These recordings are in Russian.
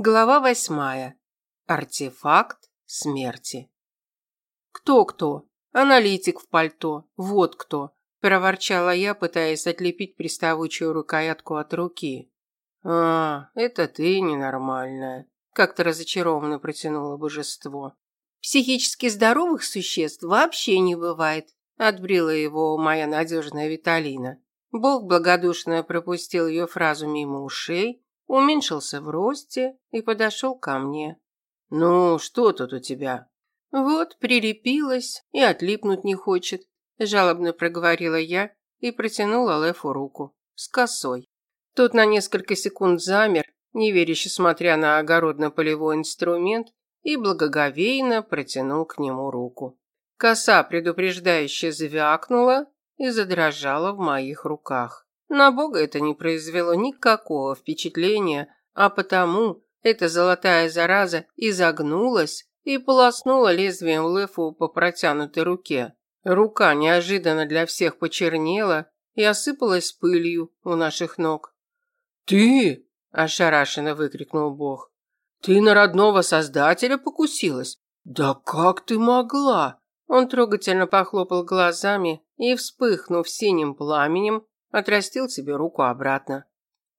Глава восьмая. Артефакт смерти. Кто-кто? Аналитик в пальто. Вот кто. Проворчала я, пытаясь отлепить приставучую рукоятку от руки. А, это ты ненормальная. Как-то разочарованно протянуло божество. Психически здоровых существ вообще не бывает. Отбрила его моя надежная Виталина. Бог благодушно пропустил ее фразу мимо ушей, уменьшился в росте и подошел ко мне. «Ну, что тут у тебя?» «Вот, прилепилась и отлипнуть не хочет», – жалобно проговорила я и протянула Лефу руку. С косой. Тот на несколько секунд замер, неверяще смотря на огородно-полевой инструмент, и благоговейно протянул к нему руку. Коса предупреждающе звякнула и задрожала в моих руках. На Бога это не произвело никакого впечатления, а потому эта золотая зараза изогнулась и полоснула лезвием Лефу по протянутой руке. Рука неожиданно для всех почернела и осыпалась пылью у наших ног. «Ты?» – ошарашенно выкрикнул Бог. «Ты на родного Создателя покусилась? Да как ты могла?» Он трогательно похлопал глазами и, вспыхнув синим пламенем, отрастил себе руку обратно.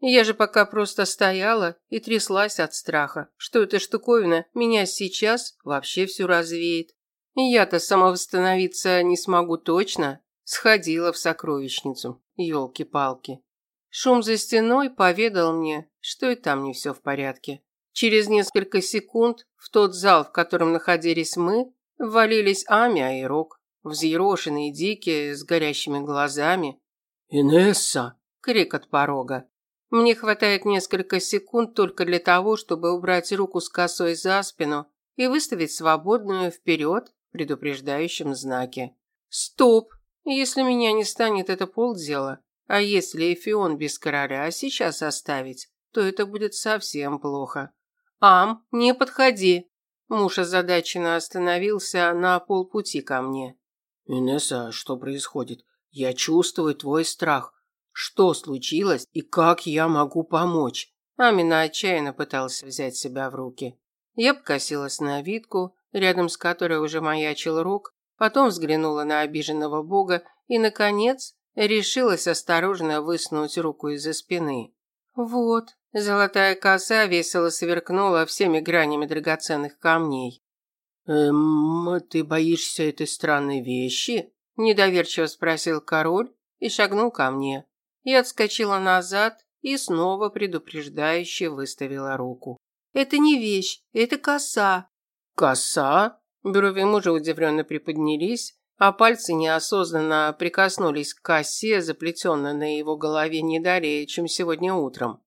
Я же пока просто стояла и тряслась от страха, что эта штуковина меня сейчас вообще всю развеет. Я-то самовосстановиться не смогу точно. Сходила в сокровищницу, елки-палки. Шум за стеной поведал мне, что и там не все в порядке. Через несколько секунд в тот зал, в котором находились мы, ввалились Амия и Рок, взъерошенные дикие, с горящими глазами, «Инесса!» – крик от порога. Мне хватает несколько секунд только для того, чтобы убрать руку с косой за спину и выставить свободную вперед в предупреждающем знаке. Стоп! Если меня не станет, это полдела. А если Эфион без короля сейчас оставить, то это будет совсем плохо. Ам, не подходи. Муж озадаченно остановился на полпути ко мне. Инесса, что происходит? Я чувствую твой страх. Что случилось и как я могу помочь? Амина отчаянно пыталась взять себя в руки. Я покосилась на Витку, рядом с которой уже маячил Рок, потом взглянула на обиженного бога и, наконец, решилась осторожно высунуть руку из-за спины. Вот, золотая коса весело сверкнула всеми гранями драгоценных камней. «Эм, ты боишься этой странной вещи?» Недоверчиво спросил король и шагнул ко мне. Я отскочила назад и снова предупреждающе выставила руку. «Это не вещь, это коса». «Коса?» Брови мужа удивленно приподнялись, а пальцы неосознанно прикоснулись к косе, заплетенной на его голове не далее, чем сегодня утром.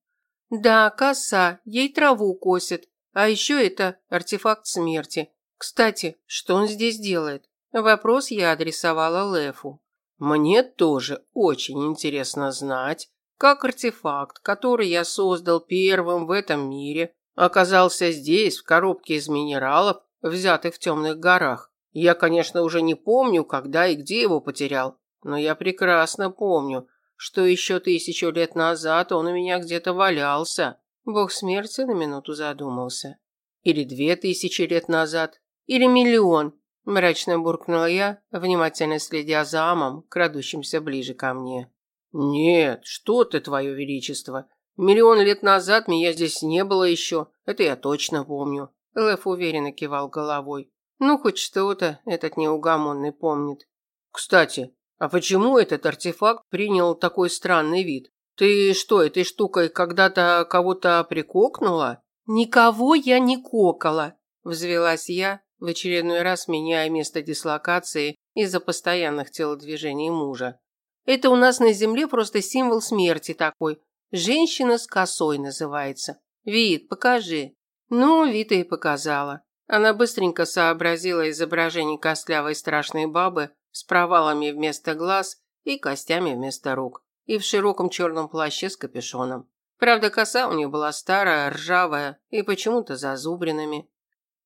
«Да, коса, ей траву косит, а еще это артефакт смерти. Кстати, что он здесь делает?» Вопрос я адресовала Лефу. Мне тоже очень интересно знать, как артефакт, который я создал первым в этом мире, оказался здесь, в коробке из минералов, взятых в темных горах. Я, конечно, уже не помню, когда и где его потерял, но я прекрасно помню, что еще тысячу лет назад он у меня где-то валялся. Бог смерти на минуту задумался. Или две тысячи лет назад, или миллион, Мрачно буркнула я, внимательно следя за Амом, крадущимся ближе ко мне. «Нет, что ты, твое величество. Миллион лет назад меня здесь не было еще, это я точно помню». Лев уверенно кивал головой. «Ну, хоть что-то этот неугомонный помнит. Кстати, а почему этот артефакт принял такой странный вид? Ты что, этой штукой когда-то кого-то прикокнула?» «Никого я не кокала», – взвелась я, в очередной раз меняя место дислокации из-за постоянных телодвижений мужа. Это у нас на земле просто символ смерти такой. Женщина с косой называется. Вид, покажи. Ну, Вита и показала. Она быстренько сообразила изображение костлявой страшной бабы с провалами вместо глаз и костями вместо рук, и в широком черном плаще с капюшоном. Правда, коса у нее была старая, ржавая и почему-то зазубринами.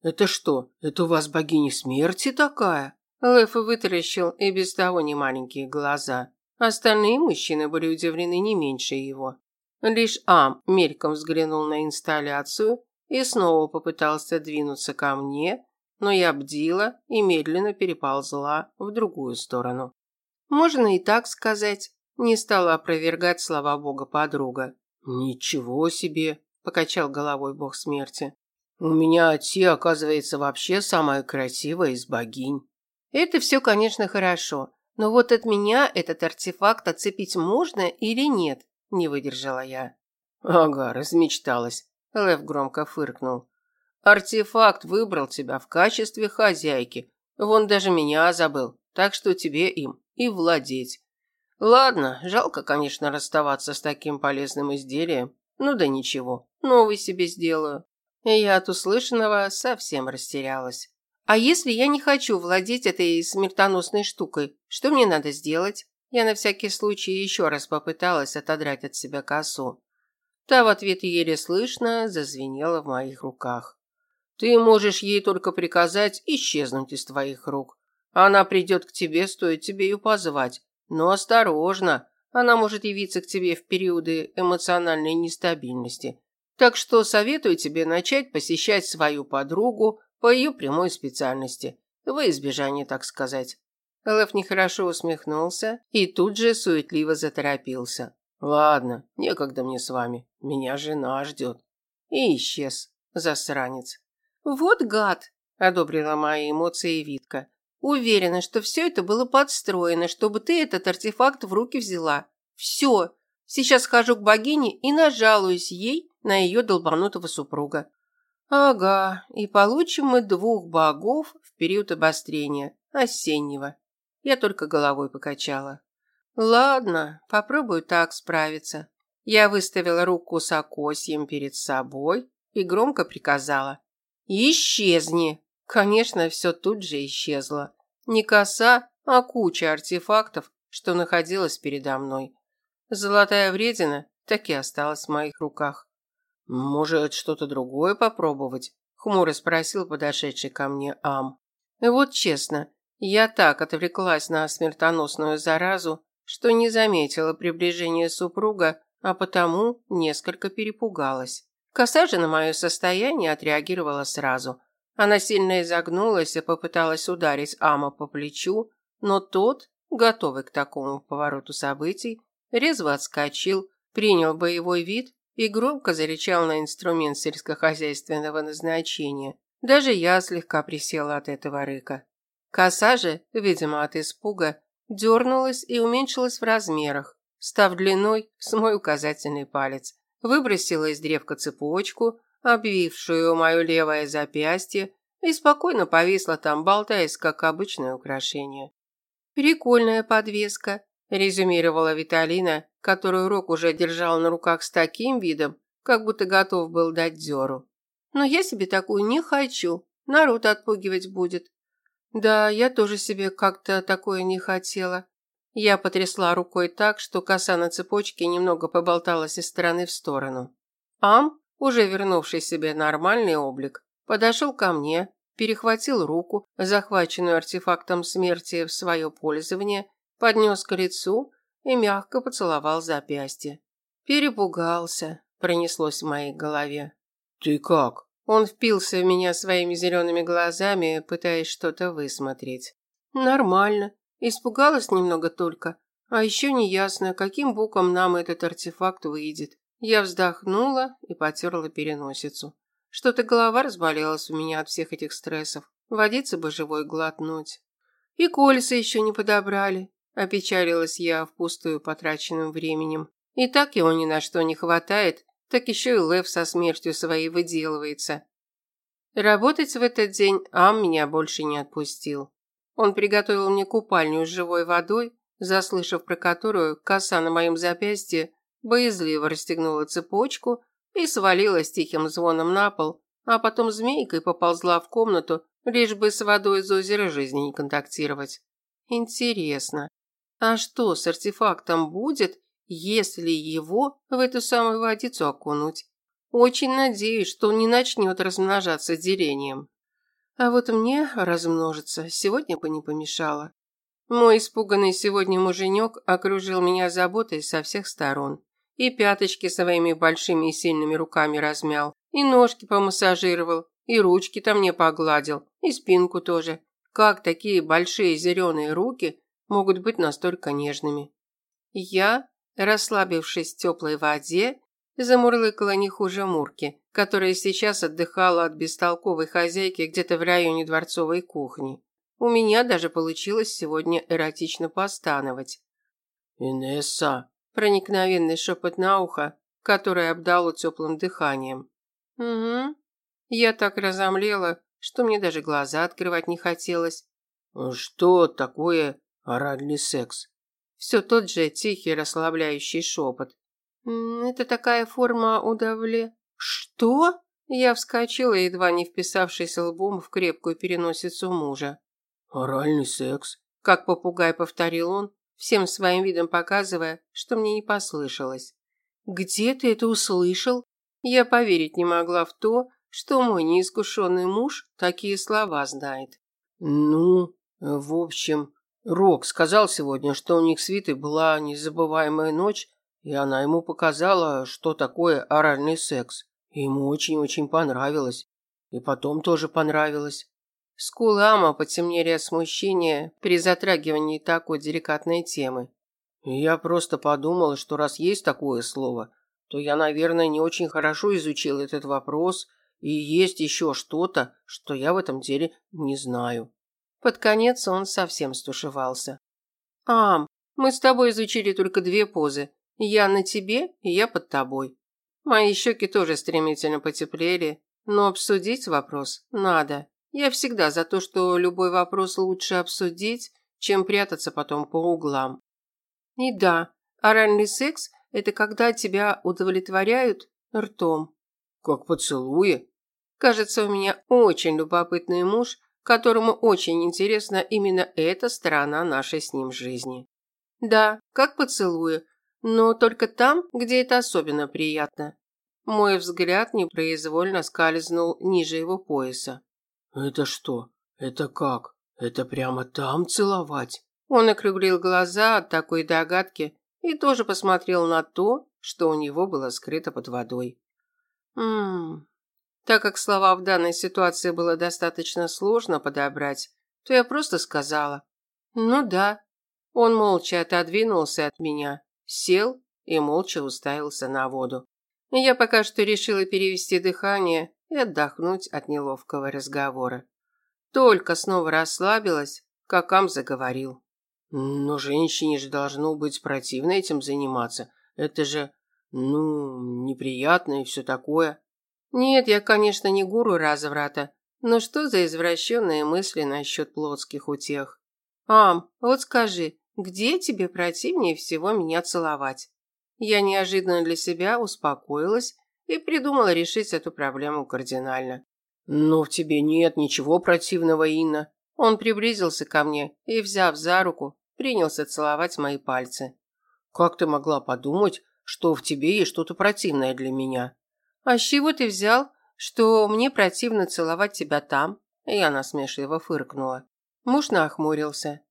«Это что, это у вас богиня смерти такая?» Лев вытаращил и без того немаленькие глаза. Остальные мужчины были удивлены не меньше его. Лишь Ам мельком взглянул на инсталляцию и снова попытался двинуться ко мне, но я бдила и медленно переползла в другую сторону. Можно и так сказать, не стала опровергать слова бога подруга. Ничего себе, покачал головой бог смерти. У меня Ати, оказывается, вообще самая красивая из богинь. Это все, конечно, хорошо, но вот от меня этот артефакт отцепить можно или нет? Не выдержала я. Ага, размечталась. Лев громко фыркнул. Артефакт выбрал тебя в качестве хозяйки. Вон даже меня забыл, так что тебе им и владеть. Ладно, жалко, конечно, расставаться с таким полезным изделием. Ну да ничего, новый себе сделаю. Я от услышанного совсем растерялась. А если я не хочу владеть этой смертоносной штукой, что мне надо сделать? Я на всякий случай еще раз попыталась отодрать от себя косу. Та в ответ еле слышно зазвенела в моих руках. Ты можешь ей только приказать исчезнуть из твоих рук. Она придет к тебе, стоит тебе ее позвать. Но осторожно, она может явиться к тебе в периоды эмоциональной нестабильности. Так что советую тебе начать посещать свою подругу по ее прямой специальности, во избежание, так сказать. Лев нехорошо усмехнулся и тут же суетливо заторопился. Ладно, некогда мне с вами. Меня жена ждет. И исчез, засранец. Вот гад, одобрила мои эмоции Витка. Уверена, что все это было подстроено, чтобы ты этот артефакт в руки взяла. Все. Сейчас хожу к богине и нажалуюсь ей на ее долбанутого супруга. Ага, и получим мы двух богов в период обострения, осеннего. Я только головой покачала. Ладно, попробую так справиться. Я выставила руку с окосьем перед собой и громко приказала. «Исчезни!» Конечно, все тут же исчезло. Не коса, а куча артефактов, что находилась передо мной. Золотая вредина так и осталась в моих руках. «Может, что-то другое попробовать?» – хмуро спросил подошедший ко мне Ам. Вот честно, я так отвлеклась на смертоносную заразу, что не заметила приближения супруга, а потому несколько перепугалась. Коса же на мое состояние отреагировала сразу. Она сильно изогнулась и попыталась ударить Ама по плечу, но тот, готовый к такому повороту событий, резво отскочил, принял боевой вид и громко зарычал на инструмент сельскохозяйственного назначения. Даже я слегка присела от этого рыка. Коса же, видимо, от испуга, дернулась и уменьшилась в размерах, став длиной с мой указательный палец. Выбросила из древка цепочку, обвившую мое левое запястье, и спокойно повисла там, болтаясь, как обычное украшение. «Прикольная подвеска», – резюмировала Виталина, которую Рок уже держал на руках с таким видом, как будто готов был дать дёру. «Но я себе такую не хочу, народ отпугивать будет». «Да, я тоже себе как-то такое не хотела». Я потрясла рукой так, что коса на цепочке немного поболталась из стороны в сторону. Ам, уже вернувший себе нормальный облик, подошел ко мне, перехватил руку, захваченную артефактом смерти в свое пользование, поднес к лицу и мягко поцеловал запястье. Перепугался, пронеслось в моей голове. «Ты как?» Он впился в меня своими зелеными глазами, пытаясь что-то высмотреть. «Нормально. Испугалась немного только. А еще неясно, каким боком нам этот артефакт выйдет. Я вздохнула и потерла переносицу. Что-то голова разболелась у меня от всех этих стрессов. Водиться бы живой глотнуть. И кольца еще не подобрали. Опечалилась я впустую потраченным временем. И так его ни на что не хватает, так еще и Лев со смертью своей выделывается. Работать в этот день Ам меня больше не отпустил. Он приготовил мне купальню с живой водой, заслышав про которую коса на моем запястье боязливо расстегнула цепочку и свалилась тихим звоном на пол, а потом змейкой поползла в комнату, лишь бы с водой из озера жизни не контактировать. Интересно, а что с артефактом будет, если его в эту самую водицу окунуть? Очень надеюсь, что он не начнет размножаться делением. А вот мне размножиться сегодня бы не помешало. Мой испуганный сегодня муженек окружил меня заботой со всех сторон. И пяточки своими большими и сильными руками размял, И ножки помассажировал, и ручки там мне погладил, и спинку тоже. Как такие большие зеленые руки могут быть настолько нежными? Я, расслабившись в теплой воде, замурлыкала не хуже Мурки, которая сейчас отдыхала от бестолковой хозяйки где-то в районе дворцовой кухни. У меня даже получилось сегодня эротично постановать. «Инесса!» – проникновенный шепот на ухо, которое обдало теплым дыханием. «Угу». Я так разомлела, что мне даже глаза открывать не хотелось. «Что такое оральный секс?» Все тот же тихий расслабляющий шепот. «Это такая форма удавле...» «Что?» Я вскочила, едва не вписавшись лбом в крепкую переносицу мужа. «Оральный секс», – как попугай повторил он, всем своим видом показывая, что мне не послышалось. «Где ты это услышал?» Я поверить не могла в то, что мой неискушенный муж такие слова знает. «Ну, в общем, Рок сказал сегодня, что у них с Витой была незабываемая ночь, и она ему показала, что такое оральный секс. ему очень-очень понравилось. И потом тоже понравилось. Скулы Ама потемнели от смущения при затрагивании такой деликатной темы. я просто подумал, что раз есть такое слово, то я, наверное, не очень хорошо изучил этот вопрос, и есть еще что-то, что я в этом деле не знаю. Под конец он совсем стушевался. «Ам, мы с тобой изучили только две позы. Я на тебе, и я под тобой. Мои щеки тоже стремительно потеплели, но обсудить вопрос надо. Я всегда за то, что любой вопрос лучше обсудить, чем прятаться потом по углам. И да, оральный секс – это когда тебя удовлетворяют ртом. Как поцелуи? Кажется, у меня очень любопытный муж, которому очень интересна именно эта сторона нашей с ним жизни. Да, как поцелуи, но только там, где это особенно приятно. Мой взгляд непроизвольно скользнул ниже его пояса. «Это что? Это как? Это прямо там целовать?» Он округлил глаза от такой догадки и тоже посмотрел на то, что у него было скрыто под водой. Ммм. Так как слова в данной ситуации было достаточно сложно подобрать, то я просто сказала. Ну да. Он молча отодвинулся от меня, сел и молча уставился на воду. Я пока что решила перевести дыхание и отдохнуть от неловкого разговора. Только снова расслабилась, как Ам заговорил. «Но женщине же должно быть противно этим заниматься. Это же, ну, неприятно и все такое». «Нет, я, конечно, не гуру разврата, но что за извращенные мысли насчет плотских утех? Ам, вот скажи, где тебе противнее всего меня целовать?» Я неожиданно для себя успокоилась и придумала решить эту проблему кардинально. «Но в тебе нет ничего противного, Инна». Он приблизился ко мне и, взяв за руку, принялся целовать мои пальцы. «Как ты могла подумать, что в тебе есть что-то противное для меня?» «А с чего ты взял, что мне противно целовать тебя там?» Я насмешливо фыркнула. Муж нахмурился.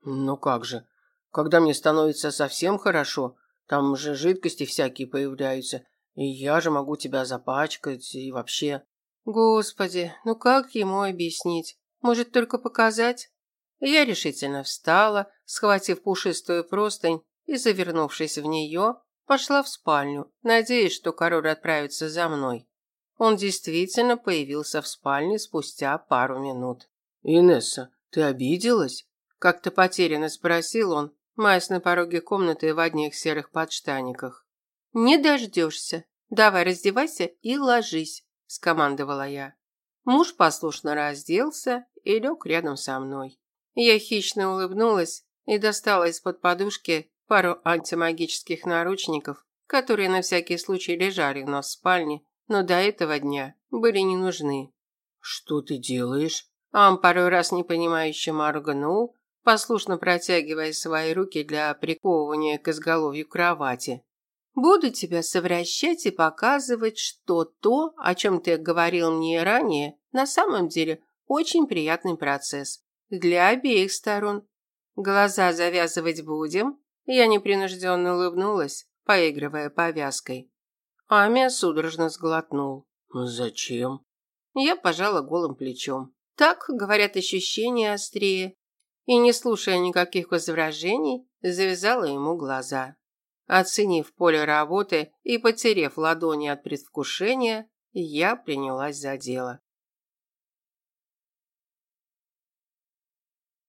«Ну как же, когда мне становится совсем хорошо, там же жидкости всякие появляются, и я же могу тебя запачкать и вообще. Господи, ну как ему объяснить? Может, только показать? Я решительно встала, схватив пушистую простынь и, завернувшись в нее, пошла в спальню, надеясь, что король отправится за мной. Он действительно появился в спальне спустя пару минут. «Инесса, ты обиделась?» Как-то потерянно спросил он, маясь на пороге комнаты в одних серых подштаниках. «Не дождешься. Давай раздевайся и ложись», – скомандовала я. Муж послушно разделся и лег рядом со мной. Я хищно улыбнулась и достала из-под подушки пару антимагических наручников, которые на всякий случай лежали у нас в спальне, но до этого дня были не нужны. «Что ты делаешь?» Ам пару раз непонимающе моргнул, послушно протягивая свои руки для приковывания к изголовью кровати. Буду тебя совращать и показывать, что то, о чем ты говорил мне ранее, на самом деле очень приятный процесс. Для обеих сторон. Глаза завязывать будем?» Я непринужденно улыбнулась, поигрывая повязкой. Амия судорожно сглотнул. Зачем? Я пожала голым плечом. Так, говорят, ощущения острее. И, не слушая никаких возражений, завязала ему глаза. Оценив поле работы и потерев ладони от предвкушения, я принялась за дело.